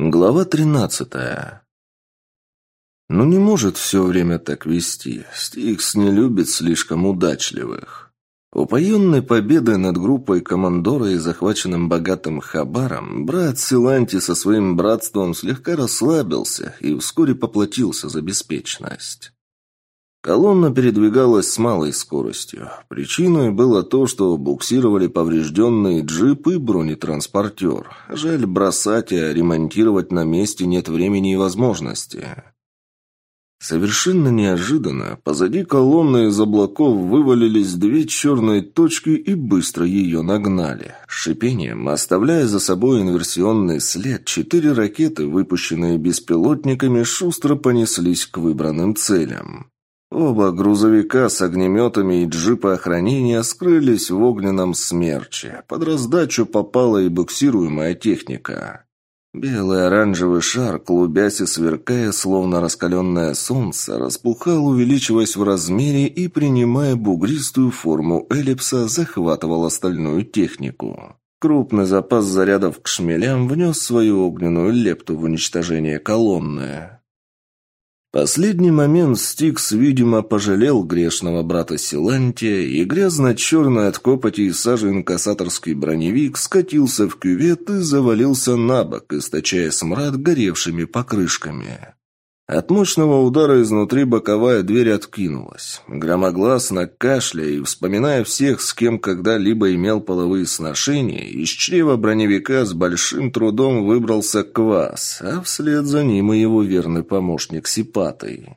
Глава тринадцатая. Ну не может все время так вести. Стикс не любит слишком удачливых. Упоенный победой над группой командора и захваченным богатым хабаром, брат Силанти со своим братством слегка расслабился и вскоре поплатился за беспечность. Колонна передвигалась с малой скоростью. Причиной было то, что буксировали поврежденные джип и бронетранспортер. Жаль бросать, а ремонтировать на месте нет времени и возможности. Совершенно неожиданно позади колонны из облаков вывалились две черные точки и быстро ее нагнали. Шипением, оставляя за собой инверсионный след, четыре ракеты, выпущенные беспилотниками, шустро понеслись к выбранным целям. Оба грузовика с огнеметами и джипы охранения скрылись в огненном смерче. Под раздачу попала и буксируемая техника. Белый оранжевый шар, клубясь и сверкая, словно раскаленное солнце, распухал, увеличиваясь в размере и, принимая бугристую форму эллипса, захватывал остальную технику. Крупный запас зарядов к шмелям внес свою огненную лепту в уничтожение колонны. Последний момент Стикс, видимо, пожалел грешного брата Силантия, и грязно-черный от копоти и сажи инкассаторский броневик скатился в кювет и завалился на бок, источая смрад горевшими покрышками. От мощного удара изнутри боковая дверь откинулась. Громогласно кашляя и вспоминая всех, с кем когда-либо имел половые сношения, из чрева броневика с большим трудом выбрался квас, а вслед за ним и его верный помощник Сипатый.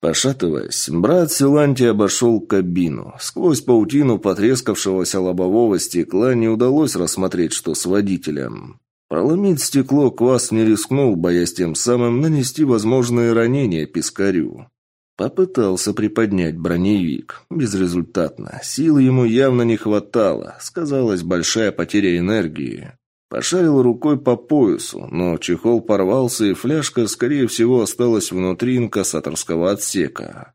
Пошатываясь, брат Силанти обошел кабину. Сквозь паутину потрескавшегося лобового стекла не удалось рассмотреть, что с водителем. Проломить стекло Квас не рискнул, боясь тем самым нанести возможные ранения пескарю. Попытался приподнять броневик. Безрезультатно. Сил ему явно не хватало. Сказалась большая потеря энергии. Пошарил рукой по поясу, но чехол порвался, и фляжка, скорее всего, осталась внутри инкассаторского отсека.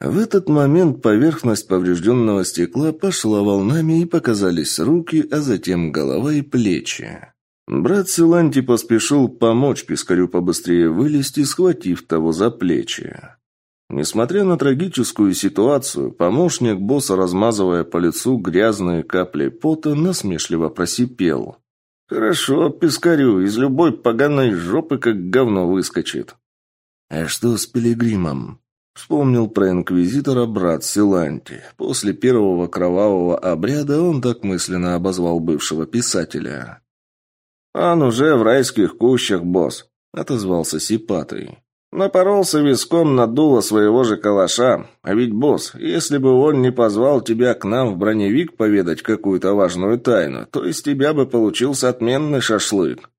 В этот момент поверхность поврежденного стекла пошла волнами и показались руки, а затем голова и плечи. Брат Силанти поспешил помочь пескарю побыстрее вылезти, схватив того за плечи. Несмотря на трагическую ситуацию, помощник босса, размазывая по лицу грязные капли пота, насмешливо просипел. «Хорошо, пескарю, из любой поганой жопы как говно выскочит». «А что с пилигримом?» Вспомнил про инквизитора брат Силанти. После первого кровавого обряда он так мысленно обозвал бывшего писателя. «Он уже в райских кущах, босс», — отозвался Сипатый. «Напоролся виском на дуло своего же калаша. А ведь, босс, если бы он не позвал тебя к нам в броневик поведать какую-то важную тайну, то из тебя бы получился отменный шашлык».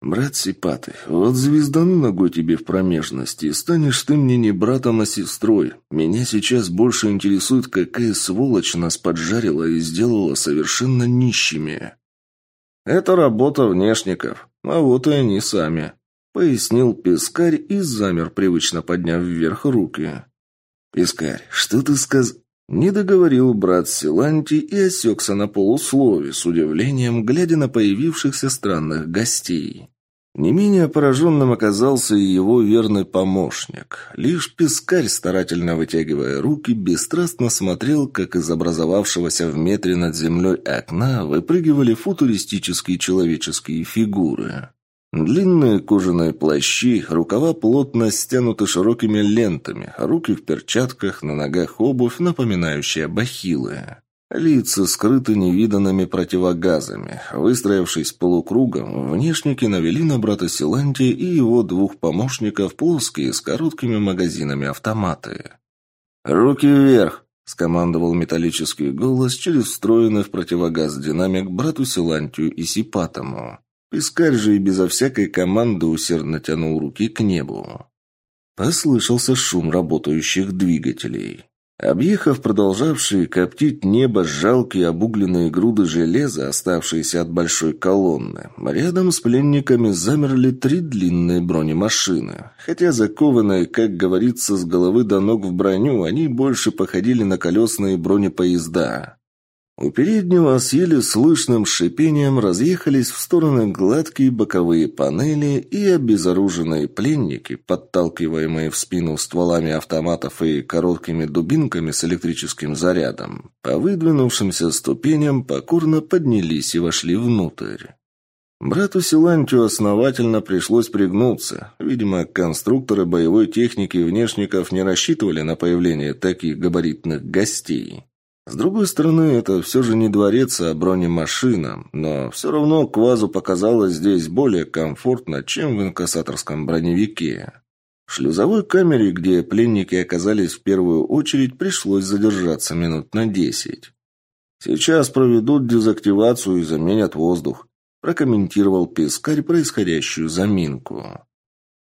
«Брат Сипатый, вот звездану ногой тебе в промежности, станешь ты мне не братом, а сестрой. Меня сейчас больше интересует, какая сволочь нас поджарила и сделала совершенно нищими». «Это работа внешников, а вот и они сами», — пояснил Пескарь и замер, привычно подняв вверх руки. «Пескарь, что ты сказ...» Не договорил брат Силанти и осекся на полуслове, с удивлением глядя на появившихся странных гостей. Не менее пораженным оказался и его верный помощник. Лишь пескарь, старательно вытягивая руки, бесстрастно смотрел, как из образовавшегося в метре над землей окна выпрыгивали футуристические человеческие фигуры. Длинные кожаные плащи, рукава плотно стянуты широкими лентами, руки в перчатках, на ногах обувь, напоминающая бахилы. Лица скрыты невиданными противогазами. Выстроившись полукругом, внешники навели на брата Силантия и его двух помощников плоские с короткими магазинами автоматы. «Руки вверх!» — скомандовал металлический голос через встроенный в противогаз динамик брату Силантию и Сипатому. Пискарь же и безо всякой команды усердно тянул руки к небу. Послышался шум работающих двигателей. Объехав продолжавшие коптить небо жалкие обугленные груды железа, оставшиеся от большой колонны, рядом с пленниками замерли три длинные бронемашины. Хотя закованные, как говорится, с головы до ног в броню, они больше походили на колесные бронепоезда. У переднего с еле слышным шипением разъехались в стороны гладкие боковые панели и обезоруженные пленники, подталкиваемые в спину стволами автоматов и короткими дубинками с электрическим зарядом, по выдвинувшимся ступеням покорно поднялись и вошли внутрь. Брату Силантию основательно пришлось пригнуться. Видимо, конструкторы боевой техники внешников не рассчитывали на появление таких габаритных гостей. С другой стороны, это все же не дворец, а бронемашина, но все равно Квазу показалось здесь более комфортно, чем в инкассаторском броневике. В шлюзовой камере, где пленники оказались в первую очередь, пришлось задержаться минут на десять. «Сейчас проведут дезактивацию и заменят воздух», прокомментировал Пескарь происходящую заминку.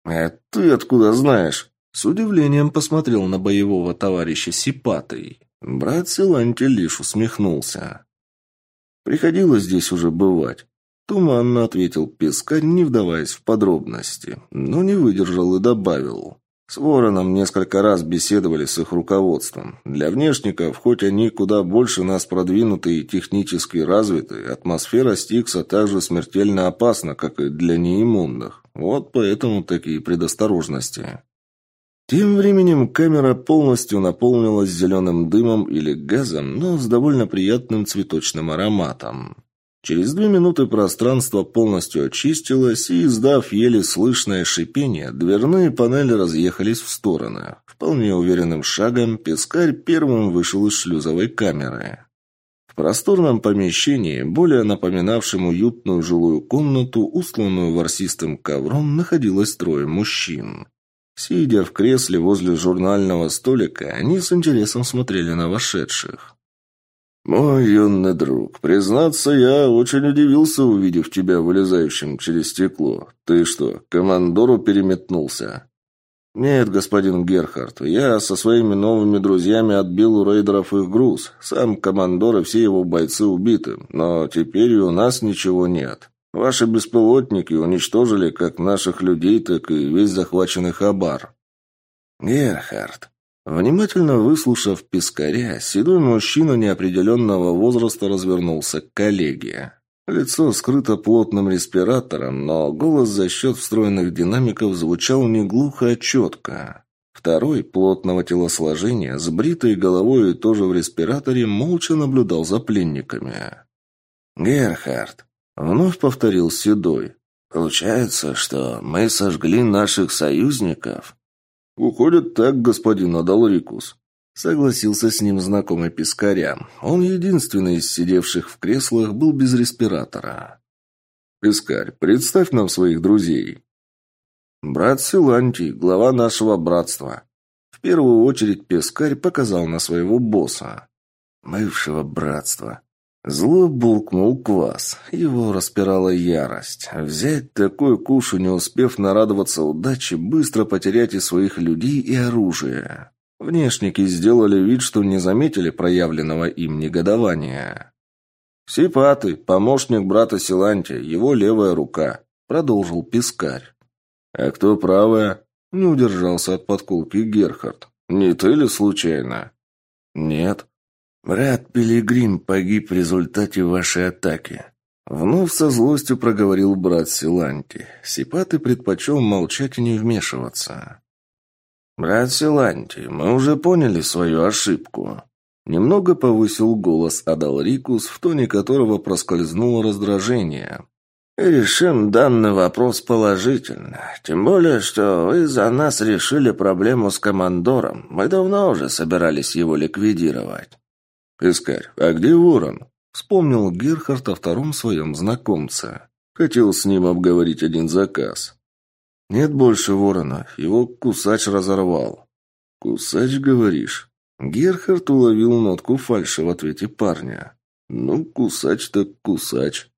«А ты откуда знаешь?» С удивлением посмотрел на боевого товарища Сипатой. Брат Силанти лишь усмехнулся. «Приходилось здесь уже бывать», — туманно ответил Пескарь, не вдаваясь в подробности, но не выдержал и добавил. С Вороном несколько раз беседовали с их руководством. Для внешников, хоть они куда больше нас продвинуты и технически развиты, атмосфера Стикса также смертельно опасна, как и для неиммунных. Вот поэтому такие предосторожности. Тем временем камера полностью наполнилась зеленым дымом или газом, но с довольно приятным цветочным ароматом. Через две минуты пространство полностью очистилось, и, издав еле слышное шипение, дверные панели разъехались в стороны. Вполне уверенным шагом Пескарь первым вышел из шлюзовой камеры. В просторном помещении, более напоминавшем уютную жилую комнату, устланную ворсистым ковром, находилось трое мужчин. Сидя в кресле возле журнального столика, они с интересом смотрели на вошедших. «Мой юный друг, признаться, я очень удивился, увидев тебя вылезающим через стекло. Ты что, командору переметнулся?» «Нет, господин Герхард, я со своими новыми друзьями отбил у рейдеров их груз. Сам командор и все его бойцы убиты, но теперь и у нас ничего нет. Ваши беспилотники уничтожили как наших людей, так и весь захваченный хабар. Герхард. Внимательно выслушав пескаря, седой мужчина неопределенного возраста развернулся к коллеге. Лицо скрыто плотным респиратором, но голос за счет встроенных динамиков звучал не глухо, а четко. Второй, плотного телосложения, с бритой головой и тоже в респираторе, молча наблюдал за пленниками. «Герхард, Вновь повторил Седой. «Получается, что мы сожгли наших союзников?» «Уходит так, господин Адалрикус», — согласился с ним знакомый Пискаря. Он единственный из сидевших в креслах был без респиратора. «Пискарь, представь нам своих друзей». «Брат Силантий, глава нашего братства». В первую очередь Пискарь показал на своего босса. «Бывшего братства», Зло булкнул квас. Его распирала ярость. Взять такой куш, не успев нарадоваться удаче, быстро потерять и своих людей, и оружие. Внешники сделали вид, что не заметили проявленного им негодования. «Сипаты, помощник брата Силантия, его левая рука», — продолжил Пискарь. «А кто правая?» — не удержался от подколки Герхард. «Не ты ли случайно?» «Нет», «Брат Пилигрим погиб в результате вашей атаки». Вновь со злостью проговорил брат Силанти. Сипаты предпочел молчать и не вмешиваться. «Брат Силанти, мы уже поняли свою ошибку». Немного повысил голос Адалрикус, в тоне которого проскользнуло раздражение. «Решим данный вопрос положительно. Тем более, что вы за нас решили проблему с командором. Мы давно уже собирались его ликвидировать». «Искарь, а где ворон?» Вспомнил Герхард о втором своем знакомце. Хотел с ним обговорить один заказ. «Нет больше ворона. Его кусач разорвал». «Кусач, говоришь?» Герхард уловил нотку фальши в ответе парня. «Ну, кусач так кусач».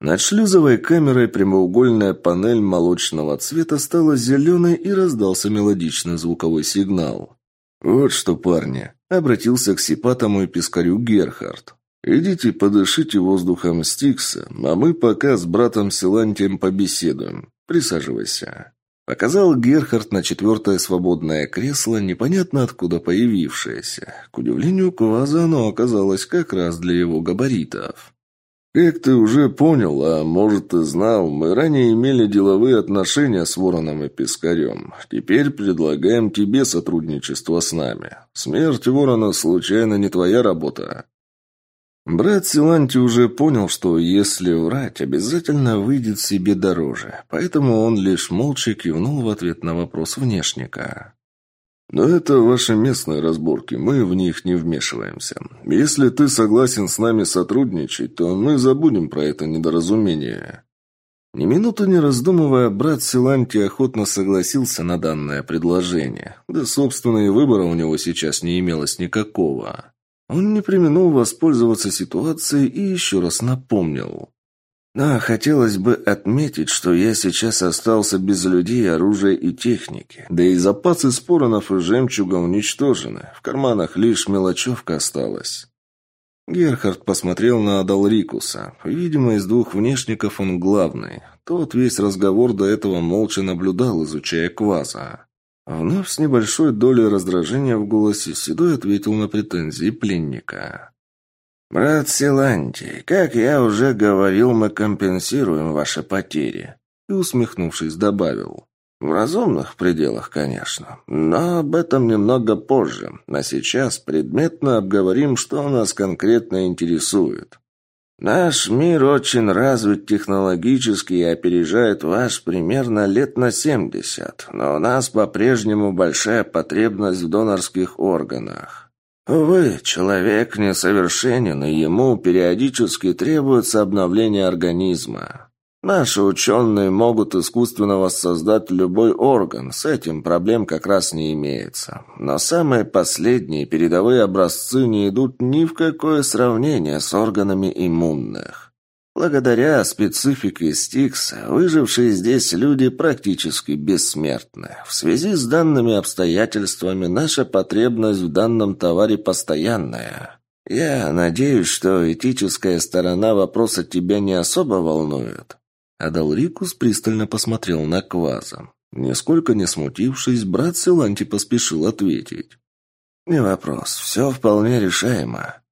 Над шлюзовой камерой прямоугольная панель молочного цвета стала зеленой и раздался мелодичный звуковой сигнал. «Вот что, парни!» — обратился к сипатому и пескарю Герхард. «Идите подышите воздухом Стикса, а мы пока с братом Силантием побеседуем. Присаживайся». Показал Герхард на четвертое свободное кресло, непонятно откуда появившееся. К удивлению Кваза оно оказалось как раз для его габаритов. «Как ты уже понял, а может и знал, мы ранее имели деловые отношения с Вороном и Пискарем. Теперь предлагаем тебе сотрудничество с нами. Смерть Ворона случайно не твоя работа?» Брат Силанти уже понял, что если врать, обязательно выйдет себе дороже, поэтому он лишь молча кивнул в ответ на вопрос внешника. «Но это ваши местные разборки, мы в них не вмешиваемся. Если ты согласен с нами сотрудничать, то мы забудем про это недоразумение». Ни минуты не раздумывая, брат Силанти охотно согласился на данное предложение. Да, собственно, и выбора у него сейчас не имелось никакого. Он не применил воспользоваться ситуацией и еще раз напомнил. «Да, хотелось бы отметить, что я сейчас остался без людей, оружия и техники. Да и запасы споронов и жемчуга уничтожены. В карманах лишь мелочевка осталась». Герхард посмотрел на Адалрикуса. Видимо, из двух внешников он главный. Тот весь разговор до этого молча наблюдал, изучая кваза. Вновь с небольшой долей раздражения в голосе Седой ответил на претензии пленника. «Брат Силанти, как я уже говорил, мы компенсируем ваши потери», и, усмехнувшись, добавил. «В разумных пределах, конечно, но об этом немного позже, а сейчас предметно обговорим, что нас конкретно интересует». Наш мир очень развит технологически и опережает ваш примерно лет на 70, но у нас по-прежнему большая потребность в донорских органах. Увы, человек несовершенен, и ему периодически требуется обновление организма. Наши ученые могут искусственно воссоздать любой орган, с этим проблем как раз не имеется. Но самые последние передовые образцы не идут ни в какое сравнение с органами иммунных. Благодаря специфике Стикса, выжившие здесь люди практически бессмертны. В связи с данными обстоятельствами наша потребность в данном товаре постоянная. Я надеюсь, что этическая сторона вопроса тебя не особо волнует. Адалрикус пристально посмотрел на Кваза. Нисколько не смутившись, брат Силанти поспешил ответить. «Не вопрос, все вполне решаемо».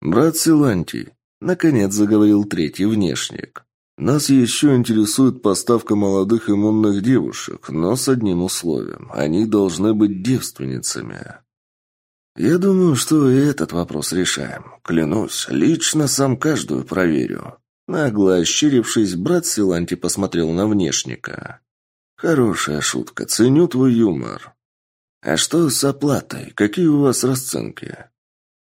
«Брат Силанти», — наконец заговорил третий внешник, «нас еще интересует поставка молодых иммунных девушек, но с одним условием. Они должны быть девственницами». «Я думаю, что и этот вопрос решаем. Клянусь, лично сам каждую проверю». Нагло ощерившись, брат Силанти посмотрел на внешника. «Хорошая шутка, ценю твой юмор. А что с оплатой? Какие у вас расценки?»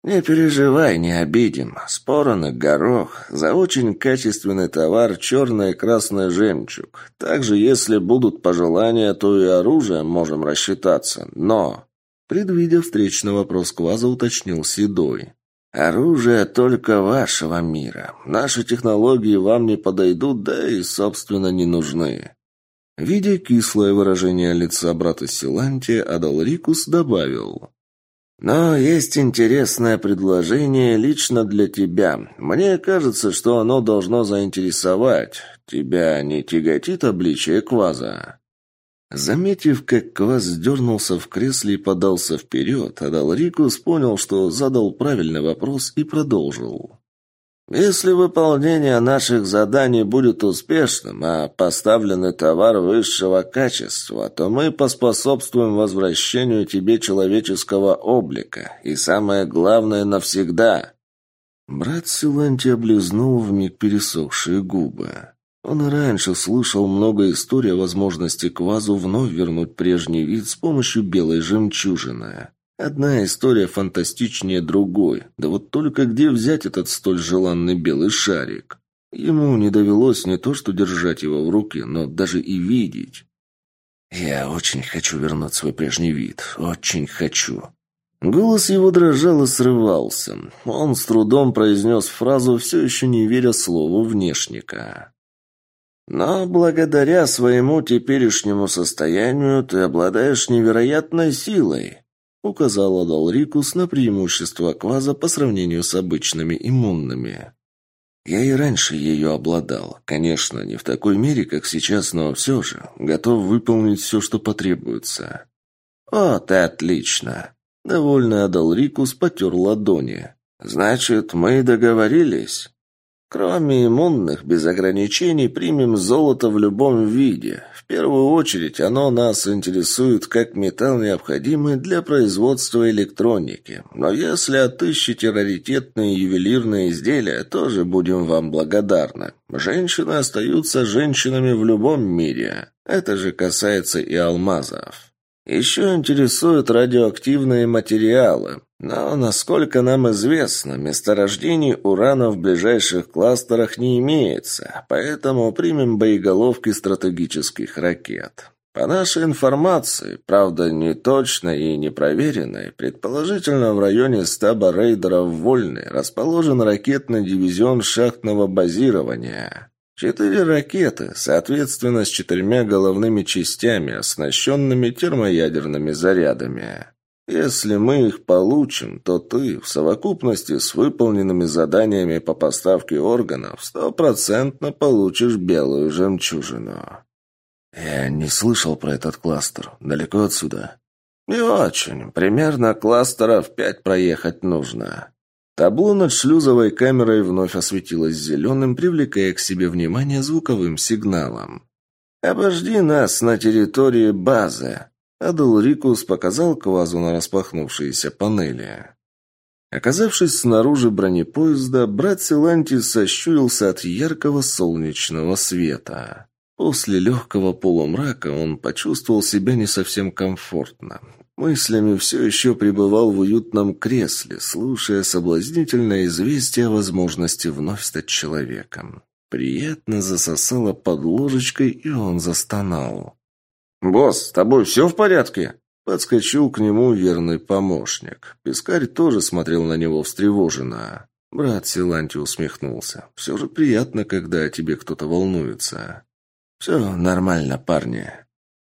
«Не переживай, не обидим. Споронок, горох. За очень качественный товар черный и красный жемчуг. Также, если будут пожелания, то и оружием можем рассчитаться. Но...» Предвидя встречный вопрос Кваза, уточнил Седой. Оружие только вашего мира. Наши технологии вам не подойдут, да и, собственно, не нужны». Видя кислое выражение лица брата Силанти, Адалрикус добавил. «Но есть интересное предложение лично для тебя. Мне кажется, что оно должно заинтересовать. Тебя не тяготит обличие Кваза?» Заметив, как Квас дернулся в кресле и подался вперед, Адалрикус понял, что задал правильный вопрос и продолжил. «Если выполнение наших заданий будет успешным, а поставленный товар высшего качества, то мы поспособствуем возвращению тебе человеческого облика, и самое главное навсегда». Брат Силанти облизнул вмиг пересохшие губы. Он и раньше слышал много историй о возможности Квазу вновь вернуть прежний вид с помощью белой жемчужины. Одна история фантастичнее другой. Да вот только где взять этот столь желанный белый шарик? Ему не довелось не то что держать его в руке, но даже и видеть. «Я очень хочу вернуть свой прежний вид. Очень хочу». Голос его дрожал и срывался. Он с трудом произнес фразу, все еще не веря слову внешника. Но благодаря своему теперешнему состоянию ты обладаешь невероятной силой», — указал Адалрикус на преимущество Кваза по сравнению с обычными иммунными. Я и раньше ее обладал. Конечно, не в такой мере, как сейчас, но все же готов выполнить все, что потребуется. «Вот и отлично!» Довольно Адалрикус потер ладони. «Значит, мы договорились?» Кроме иммунных, без ограничений примем золото в любом виде. В первую очередь оно нас интересует как металл, необходимый для производства электроники. Но если отыщете раритетные ювелирные изделия, тоже будем вам благодарны. Женщины остаются женщинами в любом мире. Это же касается и алмазов. Еще интересуют радиоактивные материалы. Но, насколько нам известно, месторождений урана в ближайших кластерах не имеется, поэтому примем боеголовки стратегических ракет. По нашей информации, правда не точной и не проверенной, предположительно в районе стаба рейдеров Вольный расположен ракетный дивизион шахтного базирования. Четыре ракеты, соответственно, с четырьмя головными частями, оснащенными термоядерными зарядами. Если мы их получим, то ты, в совокупности с выполненными заданиями по поставке органов, стопроцентно получишь белую жемчужину. Я не слышал про этот кластер. Далеко отсюда? Не очень. Примерно кластеров пять проехать нужно. Табло над шлюзовой камерой вновь осветилось зеленым, привлекая к себе внимание звуковым сигналом. «Обожди нас на территории базы», — Адалрикус показал Квазу на распахнувшиеся панели. Оказавшись снаружи бронепоезда, брат Силантис сощурился от яркого солнечного света. После легкого полумрака он почувствовал себя не совсем комфортно. Мыслями все еще пребывал в уютном кресле, слушая соблазнительное известие о возможности вновь стать человеком. Приятно засосало под ложечкой, и он застонал. «Босс, с тобой все в порядке?» Подскочил к нему верный помощник. Пискарь тоже смотрел на него встревоженно. Брат Силанти усмехнулся. «Все же приятно, когда о тебе кто-то волнуется». «Все нормально, парни.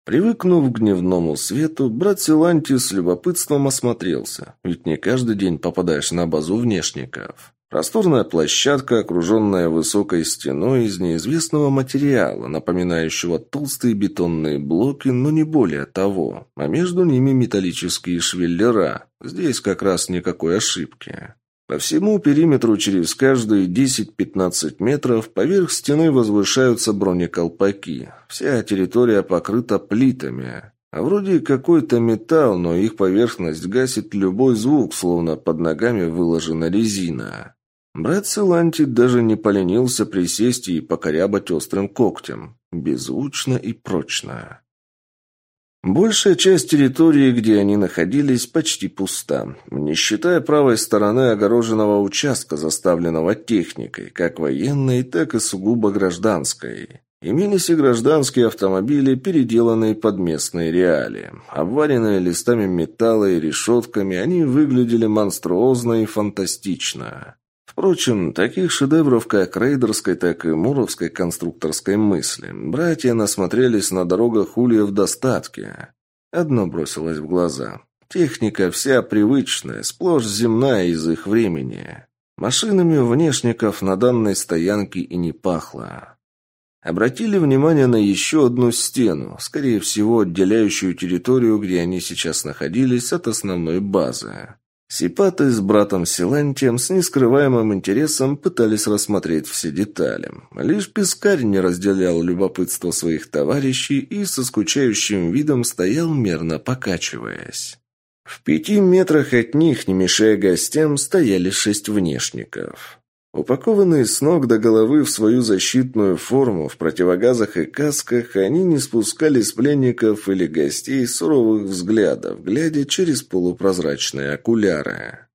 Привыкнув к дневному свету, брат Силанти с любопытством осмотрелся, ведь не каждый день попадаешь на базу внешников. Просторная площадка, окруженная высокой стеной из неизвестного материала, напоминающего толстые бетонные блоки, но не более того, а между ними металлические швеллера. Здесь как раз никакой ошибки. По всему периметру через каждые 10-15 метров поверх стены возвышаются бронеколпаки. Вся территория покрыта плитами. А вроде какой-то металл, но их поверхность гасит любой звук, словно под ногами выложена резина. Брат Силанти даже не поленился присесть и покорябать острым когтем. Беззвучно и прочно. Большая часть территории, где они находились, почти пуста, не считая правой стороны огороженного участка, заставленного техникой, как военной, так и сугубо гражданской. Имелись и гражданские автомобили, переделанные под местные реалии. Обваренные листами металла и решетками, они выглядели монструозно и фантастично. Впрочем, таких шедевров как рейдерской, так и муровской конструкторской мысли братья насмотрелись на дорогах Улья в достатке. Одно бросилось в глаза. Техника вся привычная, сплошь земная из их времени. Машинами внешников на данной стоянке и не пахло. Обратили внимание на еще одну стену, скорее всего, отделяющую территорию, где они сейчас находились, от основной базы. Сипаты с братом Силантием с нескрываемым интересом пытались рассмотреть все детали. Лишь Пискарь не разделял любопытство своих товарищей и со скучающим видом стоял мерно покачиваясь. В пяти метрах от них, не мешая гостям, стояли шесть внешников. Упакованные с ног до головы в свою защитную форму, в противогазах и касках, они не спускали с пленников или гостей суровых взглядов, глядя через полупрозрачные окуляры.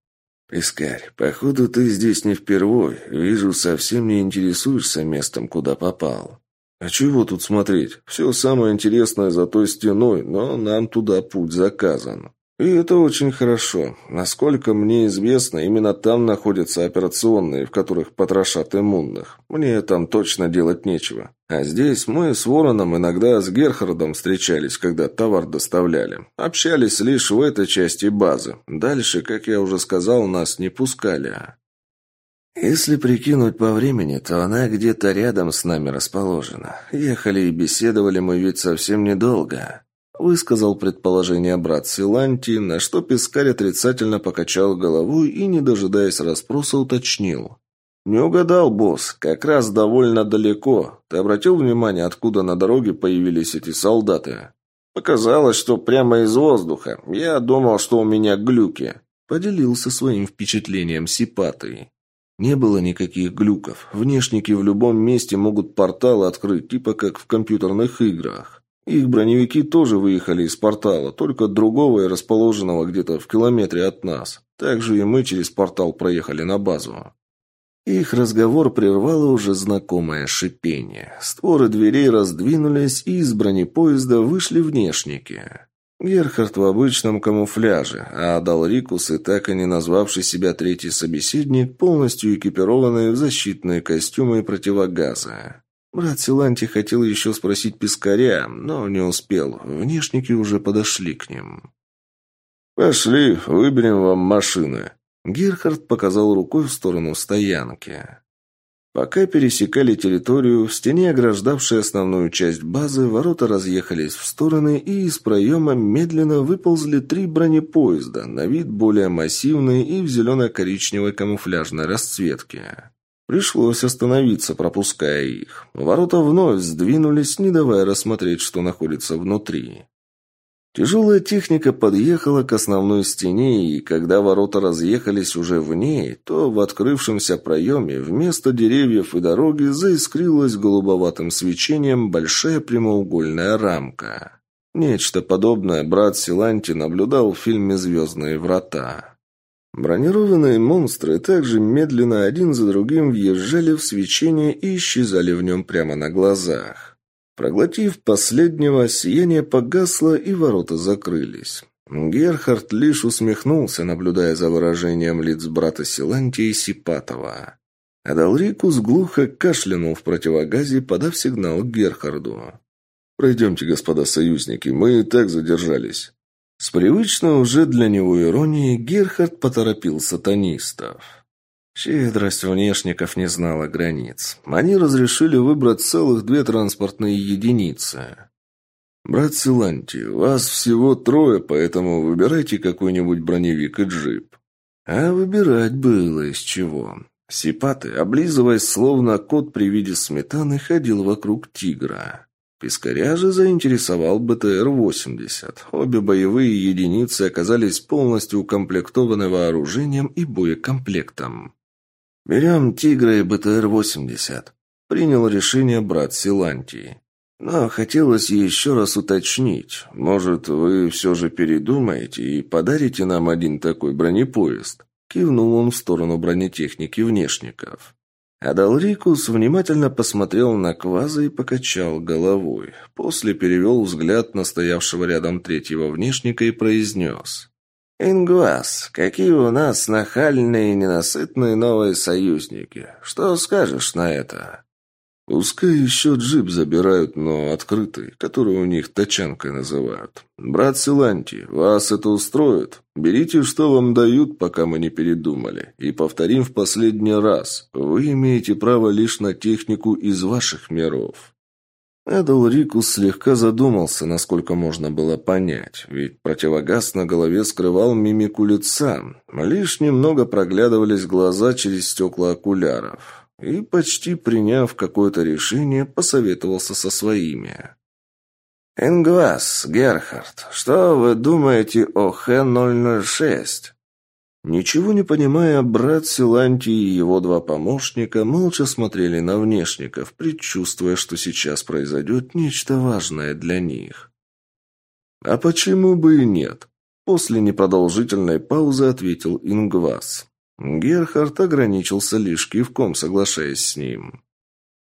«Пискарь, походу ты здесь не впервой. Вижу, совсем не интересуешься местом, куда попал». «А чего тут смотреть? Все самое интересное за той стеной, но нам туда путь заказан». И это очень хорошо. Насколько мне известно, именно там находятся операционные, в которых потрошат иммунных. Мне там точно делать нечего. А здесь мы с Вороном иногда с Герхардом встречались, когда товар доставляли. Общались лишь в этой части базы. Дальше, как я уже сказал, нас не пускали. Если прикинуть по времени, то она где-то рядом с нами расположена. Ехали и беседовали мы ведь совсем недолго. Высказал предположение брат Силанти, на что Пискарь отрицательно покачал головой и, не дожидаясь расспроса, уточнил. «Не угадал, босс. Как раз довольно далеко. Ты обратил внимание, откуда на дороге появились эти солдаты?» «Показалось, что прямо из воздуха. Я думал, что у меня глюки», — поделился своим впечатлением Сипатый. Не было никаких глюков. Внешники в любом месте могут портал открыть, типа как в компьютерных играх. Их броневики тоже выехали из портала, только другого и расположенного где-то в километре от нас. Также и мы через портал проехали на базу. Их разговор прервало уже знакомое шипение. Створы дверей раздвинулись, и из бронепоезда вышли внешники. Герхард в обычном камуфляже, а Далрикус и так и не назвавший себя третий собеседник, полностью экипированные в защитные костюмы и противогазы. Брат Силанти хотел еще спросить Пискаря, но не успел. Внешники уже подошли к ним. «Пошли, выберем вам машины». Герхард показал рукой в сторону стоянки. Пока пересекали территорию, в стене, ограждавшей основную часть базы, ворота разъехались в стороны, и из проема медленно выползли три бронепоезда, на вид более массивные и в зелено-коричневой камуфляжной расцветке. Пришлось остановиться, пропуская их. Ворота вновь сдвинулись, не давая рассмотреть, что находится внутри. Тяжелая техника подъехала к основной стене, и когда ворота разъехались уже в ней, то в открывшемся проеме вместо деревьев и дороги заискрилась голубоватым свечением большая прямоугольная рамка. Нечто подобное брат Силанти наблюдал в фильме «Звездные врата». Бронированные монстры также медленно один за другим въезжали в свечение и исчезали в нем прямо на глазах. Проглотив последнего, сияние погасло и ворота закрылись. Герхард лишь усмехнулся, наблюдая за выражением лиц брата Силантия и Сипатова. Адалрикус глухо кашлянул в противогазе, подав сигнал Герхарду. «Пройдемте, господа союзники, мы и так задержались». С привычной уже для него иронией Герхард поторопил сатанистов. Щедрость внешников не знала границ. Они разрешили выбрать целых две транспортные единицы. «Брат Силанти, вас всего трое, поэтому выбирайте какой-нибудь броневик и джип». А выбирать было из чего. Сипаты, облизываясь, словно кот при виде сметаны, ходил вокруг тигра. Пискаря же заинтересовал БТР-80. Обе боевые единицы оказались полностью укомплектованы вооружением и боекомплектом. «Берем «Тигра» и БТР-80», — принял решение брат Силантии. «Но хотелось еще раз уточнить. Может, вы все же передумаете и подарите нам один такой бронепоезд?» Кивнул он в сторону бронетехники внешников. Адалрикус внимательно посмотрел на Кваза и покачал головой. После перевел взгляд на стоявшего рядом третьего внешника и произнес. «Ингвас, какие у нас нахальные и ненасытные новые союзники. Что скажешь на это?» «Пускай еще джип забирают, но открытый, который у них тачанкой называют. Брат Силанти, вас это устроит? Берите, что вам дают, пока мы не передумали. И повторим в последний раз. Вы имеете право лишь на технику из ваших миров». Эдал Рикус слегка задумался, насколько можно было понять, ведь противогаз на голове скрывал мимику лица. Лишь немного проглядывались глаза через стекла окуляров. И, почти приняв какое-то решение, посоветовался со своими. «Энгвас, Герхард, что вы думаете о Х-006?» Ничего не понимая, брат Силантий и его два помощника молча смотрели на внешников, предчувствуя, что сейчас произойдет нечто важное для них. «А почему бы и нет?» После непродолжительной паузы ответил Ингвас. Герхард ограничился лишь кивком, соглашаясь с ним.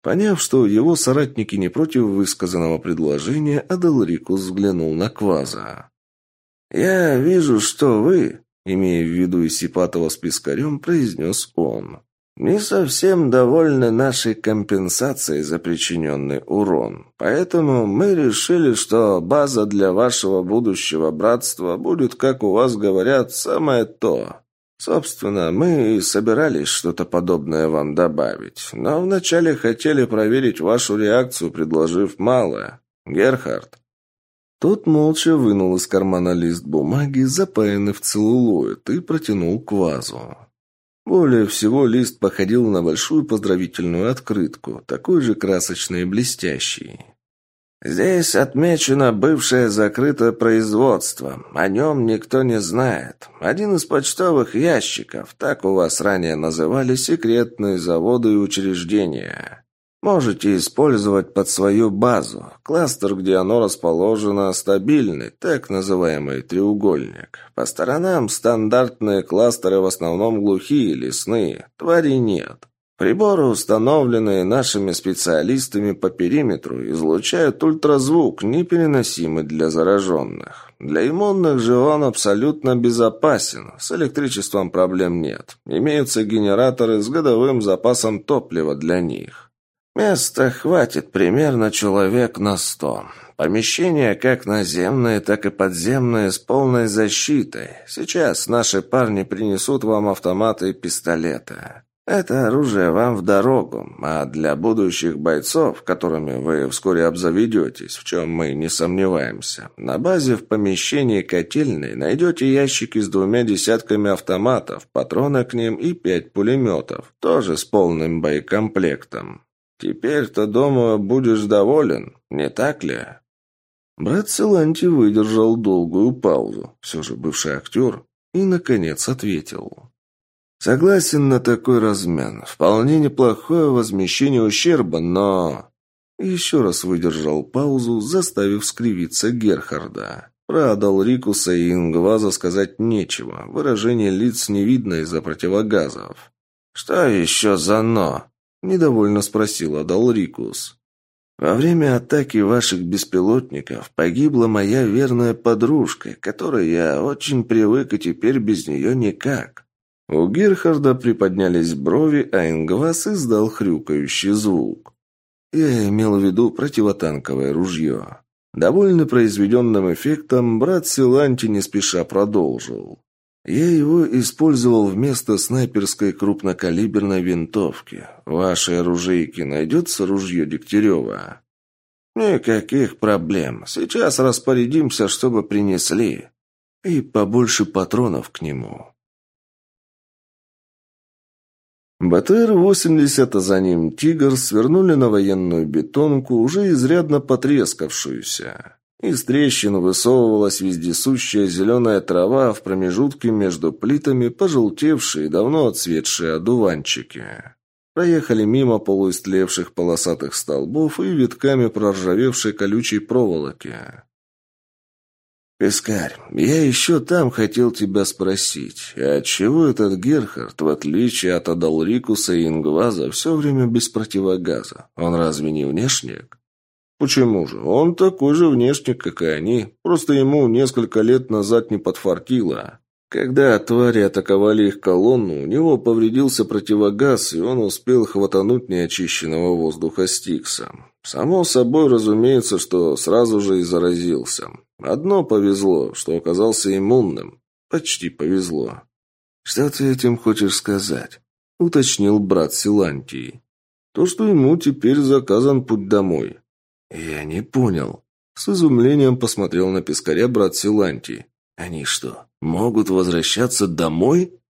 Поняв, что его соратники не против высказанного предложения, Адалрикус взглянул на Кваза. «Я вижу, что вы, Имея в виду Исипатова с Пискарем, произнес он. «Не совсем довольны нашей компенсацией за причиненный урон. Поэтому мы решили, что база для вашего будущего братства будет, как у вас говорят, самое то. Собственно, мы и собирались что-то подобное вам добавить, но вначале хотели проверить вашу реакцию, предложив малое. Герхард. Тот молча вынул из кармана лист бумаги, запаянный в целлулоид, и протянул к вазу. Более всего лист походил на большую поздравительную открытку, такой же красочный и блестящий. Здесь отмечено бывшее закрытое производство. О нем никто не знает. Один из почтовых ящиков, так у вас ранее называли секретные заводы и учреждения. Можете использовать под свою базу. Кластер, где оно расположено, стабильный, так называемый треугольник. По сторонам стандартные кластеры в основном глухие, лесные. Тварей нет. Приборы, установленные нашими специалистами по периметру, излучают ультразвук, непереносимый для зараженных. Для иммунных же он абсолютно безопасен, с электричеством проблем нет. Имеются генераторы с годовым запасом топлива для них. Места хватит примерно человек на сто. Помещения как наземные, так и подземные с полной защитой. Сейчас наши парни принесут вам автоматы и пистолеты. Это оружие вам в дорогу, а для будущих бойцов, которыми вы вскоре обзаведетесь, в чем мы не сомневаемся, на базе в помещении котельной найдете ящики с двумя десятками автоматов, патроны к ним и пять пулеметов, тоже с полным боекомплектом. Теперь-то, думаю, будешь доволен, не так ли?» Брат Силанти выдержал долгую паузу, все же бывший актер, и, наконец, ответил. Согласен на такой размен. Вполне неплохое возмещение ущерба, но... Еще раз выдержал паузу, заставив скривиться Герхарда. Продал Рикуса и Ингваза сказать нечего. Выражение лиц не видно из-за противогазов. «Что еще за «но»?» – недовольно спросил Адал Рикус. «Во время атаки ваших беспилотников погибла моя верная подружка, которой я очень привык и теперь без нее никак. У Герхарда приподнялись брови, а Ингвас издал хрюкающий звук. Я имел в виду противотанковое ружье. Довольно произведенным эффектом, брат Силанти не спеша продолжил. Я его использовал вместо снайперской крупнокалиберной винтовки. В вашей оружейке найдется ружье Дегтярева? Никаких проблем. Сейчас распорядимся, чтобы принесли. И побольше патронов к нему. БТР-80, а за ним «Тигр» свернули на военную бетонку, уже изрядно потрескавшуюся. Из трещин высовывалась вездесущая зеленая трава, в промежутке между плитами пожелтевшие, давно отцветшие одуванчики. Проехали мимо полуистлевших полосатых столбов и витками проржавевшей колючей проволоки. «Пескарь, я еще там хотел тебя спросить, а отчего этот Герхард, в отличие от Адалрикуса и Ингваза, все время без противогаза? Он разве не внешник?» «Почему же? Он такой же внешник, как и они, просто ему несколько лет назад не подфартило». Когда твари атаковали их колонну, у него повредился противогаз, и он успел хватануть неочищенного воздуха Стикса. Само собой, разумеется, что сразу же и заразился. Одно повезло, что оказался иммунным. Почти повезло. «Что ты этим хочешь сказать?» — уточнил брат Силантий. «То, что ему теперь заказан путь домой». «Я не понял». С изумлением посмотрел на пескаря брат Силантий. «Они что, могут возвращаться домой?»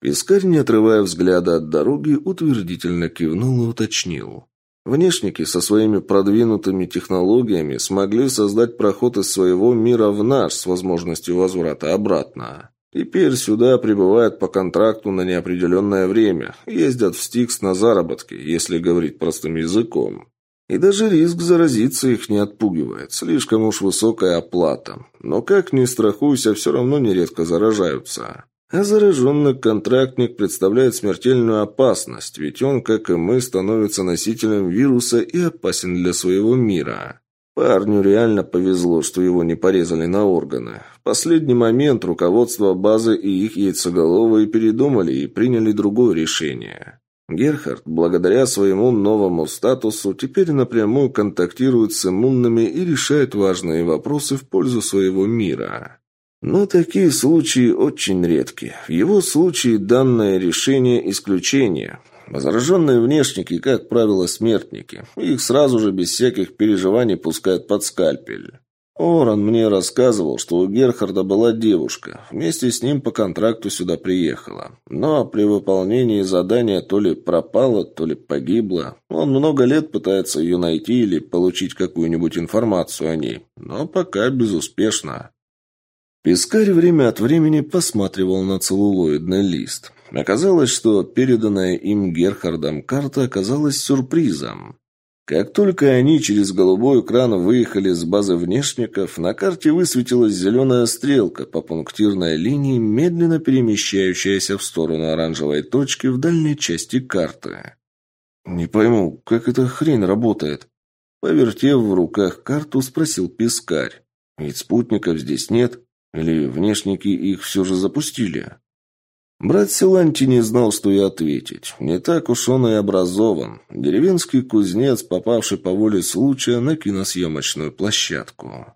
Пискарь, не отрывая взгляда от дороги, утвердительно кивнул и уточнил. Внешники со своими продвинутыми технологиями смогли создать проход из своего мира в наш с возможностью возврата обратно. Теперь сюда прибывают по контракту на неопределенное время, ездят в Стикс на заработки, если говорить простым языком. И даже риск заразиться их не отпугивает. Слишком уж высокая оплата. Но как ни страхуйся, все равно нередко заражаются. А зараженный контрактник представляет смертельную опасность, ведь он, как и мы, становится носителем вируса и опасен для своего мира. Парню реально повезло, что его не порезали на органы. В последний момент руководство базы и их яйцеголовые передумали и приняли другое решение. Герхард, благодаря своему новому статусу, теперь напрямую контактирует с иммунными и решает важные вопросы в пользу своего мира. Но такие случаи очень редки. В его случае данное решение исключение. Зараженные внешники, как правило, смертники. Их сразу же без всяких переживаний пускают под скальпель. Оран мне рассказывал, что у Герхарда была девушка. Вместе с ним по контракту сюда приехала. Но при выполнении задания то ли пропала, то ли погибла. Он много лет пытается ее найти или получить какую-нибудь информацию о ней. Но пока безуспешно. Пискарь время от времени посматривал на целлулоидный лист. Оказалось, что переданная им Герхардом карта оказалась сюрпризом. Как только они через голубой экран выехали с базы внешников, на карте высветилась зеленая стрелка по пунктирной линии, медленно перемещающаяся в сторону оранжевой точки в дальней части карты. «Не пойму, как эта хрень работает?» Повертев в руках карту, спросил Пискарь. «Ведь спутников здесь нет, или внешники их все же запустили?» Брат Силанти не знал, что и ответить. Не так уж он и образован. Деревенский кузнец, попавший по воле случая на киносъемочную площадку.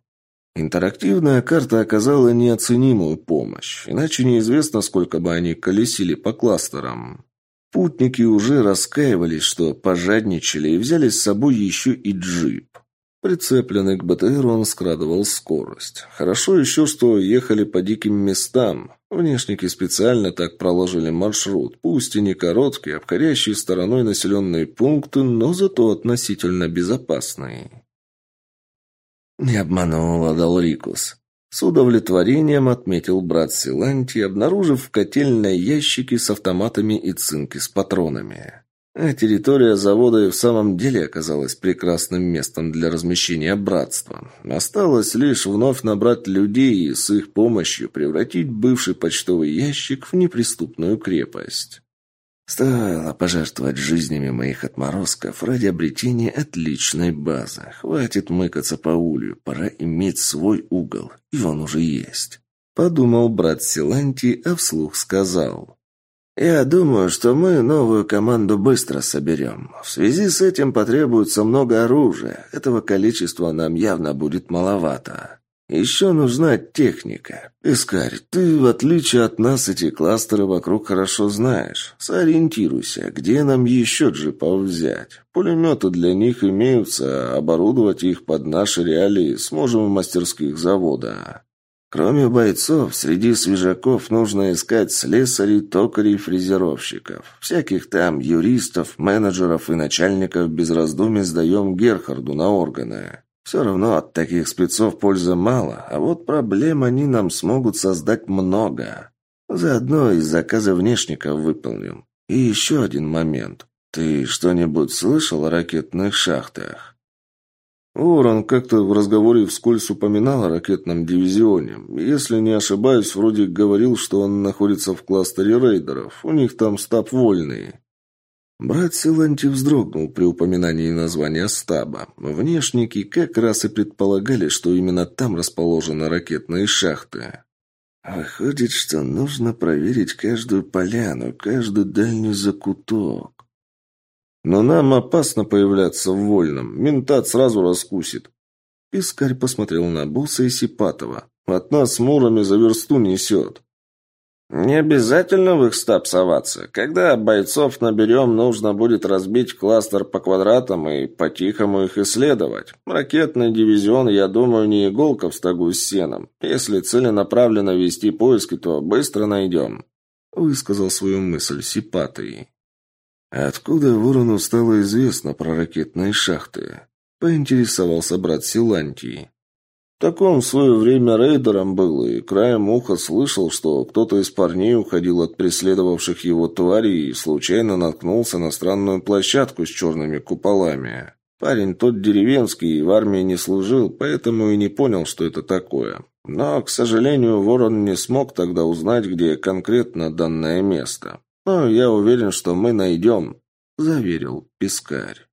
Интерактивная карта оказала неоценимую помощь, иначе неизвестно, сколько бы они колесили по кластерам. Путники уже раскаивались, что пожадничали и взяли с собой еще и джип. Прицепленный к БТР он скрадывал скорость. Хорошо еще, что ехали по диким местам. Внешники специально так проложили маршрут, пусть и не короткий, обходящий стороной населенные пункты, но зато относительно безопасный. «Не обманул, Адалрикус», — с удовлетворением отметил брат Силанти, обнаружив в котельной ящики с автоматами и цинки с патронами. А территория завода и в самом деле оказалась прекрасным местом для размещения братства. Осталось лишь вновь набрать людей и с их помощью превратить бывший почтовый ящик в неприступную крепость. Стоило пожертвовать жизнями моих отморозков ради обретения отличной базы. Хватит мыкаться по улью, пора иметь свой угол, и он уже есть. Подумал брат Силанти, а вслух сказал. «Я думаю, что мы новую команду быстро соберем. В связи с этим потребуется много оружия. Этого количества нам явно будет маловато. Еще нужна техника. Искарь, ты, в отличие от нас, эти кластеры вокруг хорошо знаешь. Сориентируйся, где нам еще джипов взять. Пулеметы для них имеются, а оборудовать их под наши реалии сможем в мастерских завода». Кроме бойцов, среди свежаков нужно искать слесарей, токарей, фрезеровщиков. Всяких там юристов, менеджеров и начальников без раздумий сдаем Герхарду на органы. Все равно от таких спецов пользы мало, а вот проблем они нам смогут создать много. Заодно из заказа внешников выполним. И еще один момент. Ты что-нибудь слышал о ракетных шахтах? Уоррен как-то в разговоре вскользь упоминал о ракетном дивизионе. Если не ошибаюсь, вроде говорил, что он находится в кластере рейдеров. У них там стаб вольный. Брат Силанти вздрогнул при упоминании названия стаба. Внешники как раз и предполагали, что именно там расположены ракетные шахты. Выходит, что нужно проверить каждую поляну, каждый дальний закуток. Но нам опасно появляться в вольном. Ментат сразу раскусит. Пискарь посмотрел на Буса и Сипатова. От нас мурами за версту несет. «Не обязательно в их стаб соваться. Когда бойцов наберем, нужно будет разбить кластер по квадратам и по-тихому их исследовать. Ракетный дивизион, я думаю, не иголка в стогу с сеном. Если целенаправленно вести поиски, то быстро найдем», — высказал свою мысль Сипатый. Откуда Ворону стало известно про ракетные шахты? Поинтересовался брат Силантий. Так он в свое время рейдером был и краем уха слышал, что кто-то из парней уходил от преследовавших его тварей и случайно наткнулся на странную площадку с черными куполами. Парень тот деревенский и в армии не служил, поэтому и не понял, что это такое. Но, к сожалению, Ворон не смог тогда узнать, где конкретно данное место. «Но я уверен, что мы найдем», — заверил Пискарь.